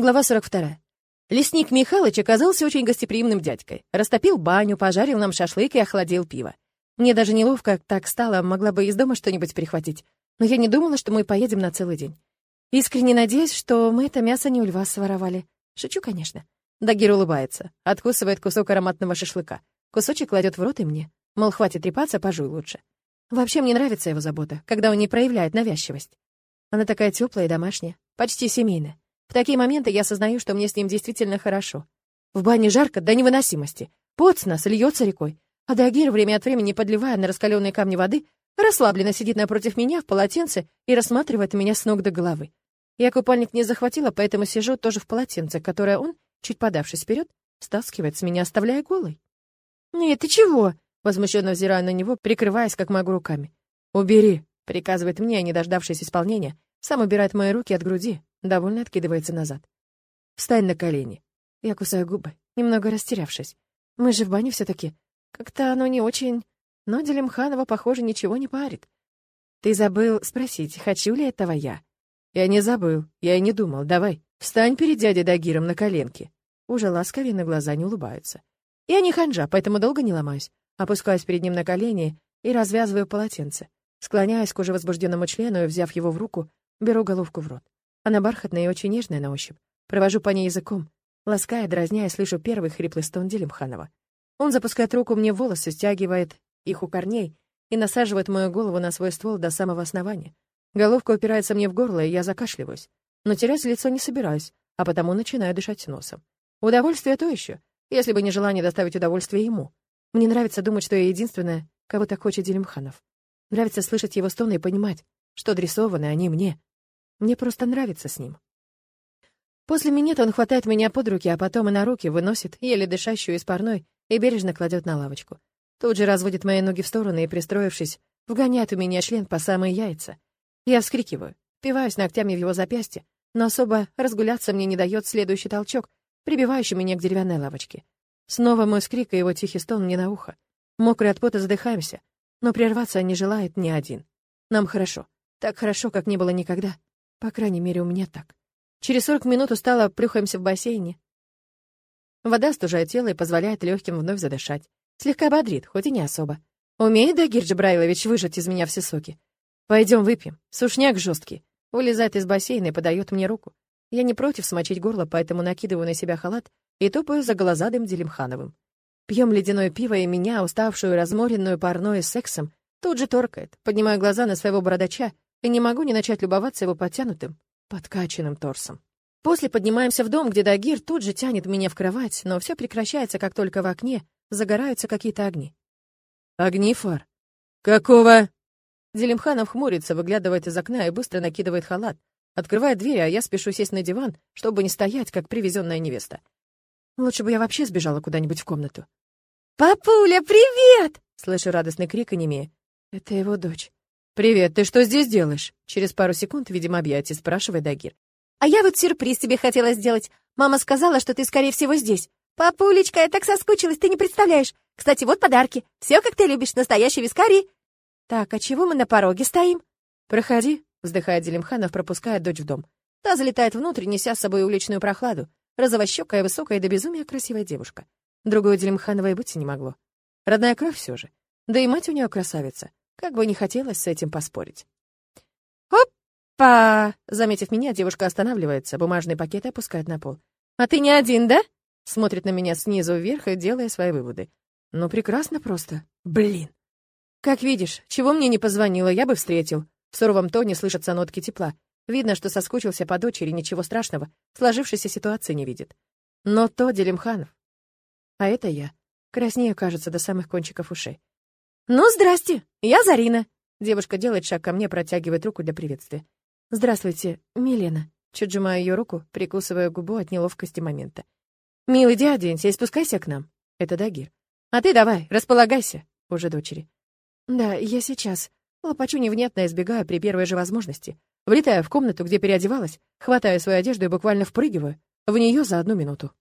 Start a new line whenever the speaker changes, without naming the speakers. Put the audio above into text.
Глава 42. Лесник Михалыч оказался очень гостеприимным дядькой. Растопил баню, пожарил нам шашлык и охладил пиво. Мне даже неловко так стало, могла бы из дома что-нибудь прихватить. Но я не думала, что мы поедем на целый день. Искренне надеюсь, что мы это мясо не у льва своровали. Шучу, конечно. Дагир улыбается, откусывает кусок ароматного шашлыка. Кусочек кладет в рот и мне. Мол, хватит трепаться, пожуй лучше. Вообще мне нравится его забота, когда он не проявляет навязчивость. Она такая теплая и домашняя, почти семейная. В такие моменты я осознаю, что мне с ним действительно хорошо. В бане жарко до невыносимости. Пот с нас льется рекой. А Дагир, время от времени подливая на раскаленные камни воды, расслабленно сидит напротив меня в полотенце и рассматривает меня с ног до головы. Я купальник не захватила, поэтому сижу тоже в полотенце, которое он, чуть подавшись вперед, стаскивает с меня, оставляя голой. «Нет, ты чего?» — возмущенно взираю на него, прикрываясь как могу руками. «Убери», — приказывает мне, не дождавшись исполнения, сам убирает мои руки от груди, довольно откидывается назад. «Встань на колени». Я кусаю губы, немного растерявшись. Мы же в бане все таки Как-то оно не очень... Но Делимханова, похоже, ничего не парит. Ты забыл спросить, хочу ли этого я? Я не забыл, я и не думал. Давай, встань перед дядей Дагиром на коленки. Уже ласковее на глаза не улыбаются. Я не ханжа, поэтому долго не ломаюсь. Опускаюсь перед ним на колени и развязываю полотенце. Склоняясь к уже возбужденному члену и, взяв его в руку, беру головку в рот. Она бархатная и очень нежная на ощупь. Провожу по ней языком. Лаская, дразняя, слышу первый хриплый стон Делимханова. Он запускает руку мне в волосы, стягивает их у корней и насаживает мою голову на свой ствол до самого основания. Головка упирается мне в горло, и я закашливаюсь. Но терять лицо не собираюсь, а потому начинаю дышать носом. Удовольствие то еще, если бы не желание доставить удовольствие ему. Мне нравится думать, что я единственная, кого так хочет Делимханов. Нравится слышать его стоны и понимать, что адресованы они мне, мне просто нравится с ним. После минета он хватает меня под руки, а потом и на руки выносит, еле дышащую из парной, и бережно кладет на лавочку. Тут же разводит мои ноги в стороны и, пристроившись, вгоняет у меня член по самые яйца. Я вскрикиваю, впиваюсь ногтями в его запястье, но особо разгуляться мне не дает следующий толчок, прибивающий меня к деревянной лавочке. Снова мой скрик и его тихий стон мне на ухо. Мокрый от пота задыхаемся, но прерваться не желает ни один. Нам хорошо. Так хорошо, как не было никогда. По крайней мере, у меня так. Через 40 минут устало плюхаемся в бассейне. Вода остужает тело и позволяет легким вновь задышать. Слегка бодрит, хоть и не особо. Умеет Дагир Джабраилович выжать из меня все соки. Пойдем выпьем. Сушняк жесткий. Вылезает из бассейна и подает мне руку. Я не против смочить горло, поэтому накидываю на себя халат и топаю за голозадым Делимхановым. Пьем ледяное пиво, и меня, уставшую, разморенную парной сексом, тут же торкает. Поднимаю глаза на своего бородача и не могу не начать любоваться его подтянутым, подкачанным торсом. После поднимаемся в дом, где Дагир тут же тянет меня в кровать, но все прекращается, как только в окне загораются какие-то огни. Огни фар. Какого? Делимханов хмурится, выглядывает из окна и быстро накидывает халат. Открывает дверь, а я спешу сесть на диван, чтобы не стоять, как привезенная невеста. Лучше бы я вообще сбежала куда-нибудь в комнату. «Папуля, привет!» — слышу радостный крик Анемия. Это его дочь. «Привет, ты что здесь делаешь?» Через пару секунд, видимо, объятий, спрашивает Дагир. «А я вот сюрприз тебе хотела сделать. Мама сказала, что ты, скорее всего, здесь. Папулечка, я так соскучилась, ты не представляешь. Кстати, вот подарки. Все, как ты любишь, настоящий вискарий». «Так, а чего мы на пороге стоим?» «Проходи», — вздыхает Делимханов, пропуская дочь в дом. Та залетает внутрь, неся с собой уличную прохладу. Розовощекая, высокая до безумия красивая девушка. Другой Делимханова и быть не могло. Родная кровь все же. Да и мать у нее красавица. Как бы не хотелось с этим поспорить. «Опа!» Заметив меня, девушка останавливается, бумажный пакет опускает на пол. «А ты не один, да?» Смотрит на меня снизу вверх и делая свои выводы. «Ну, прекрасно просто. Блин!» «Как видишь, чего мне не позвонила, я бы встретил». В суровом тоне слышатся нотки тепла. Видно, что соскучился по дочери, ничего страшного, сложившейся ситуации не видит. Но то Делимханов. А это я. Краснею, кажется, до самых кончиков ушей. «Ну, здрасте, я Зарина». Девушка делает шаг ко мне, протягивает руку для приветствия. «Здравствуйте, Милена». Чуть сжимаю ее руку, прикусывая губу от неловкости момента. «Милый, иди оденься и спускайся к нам». Это Дагир. «А ты давай, располагайся». Уже дочери. «Да, я сейчас». Лопачу невнятно, избегая при первой же возможности. Влетаю в комнату, где переодевалась, хватаю свою одежду и буквально впрыгиваю в нее за одну минуту.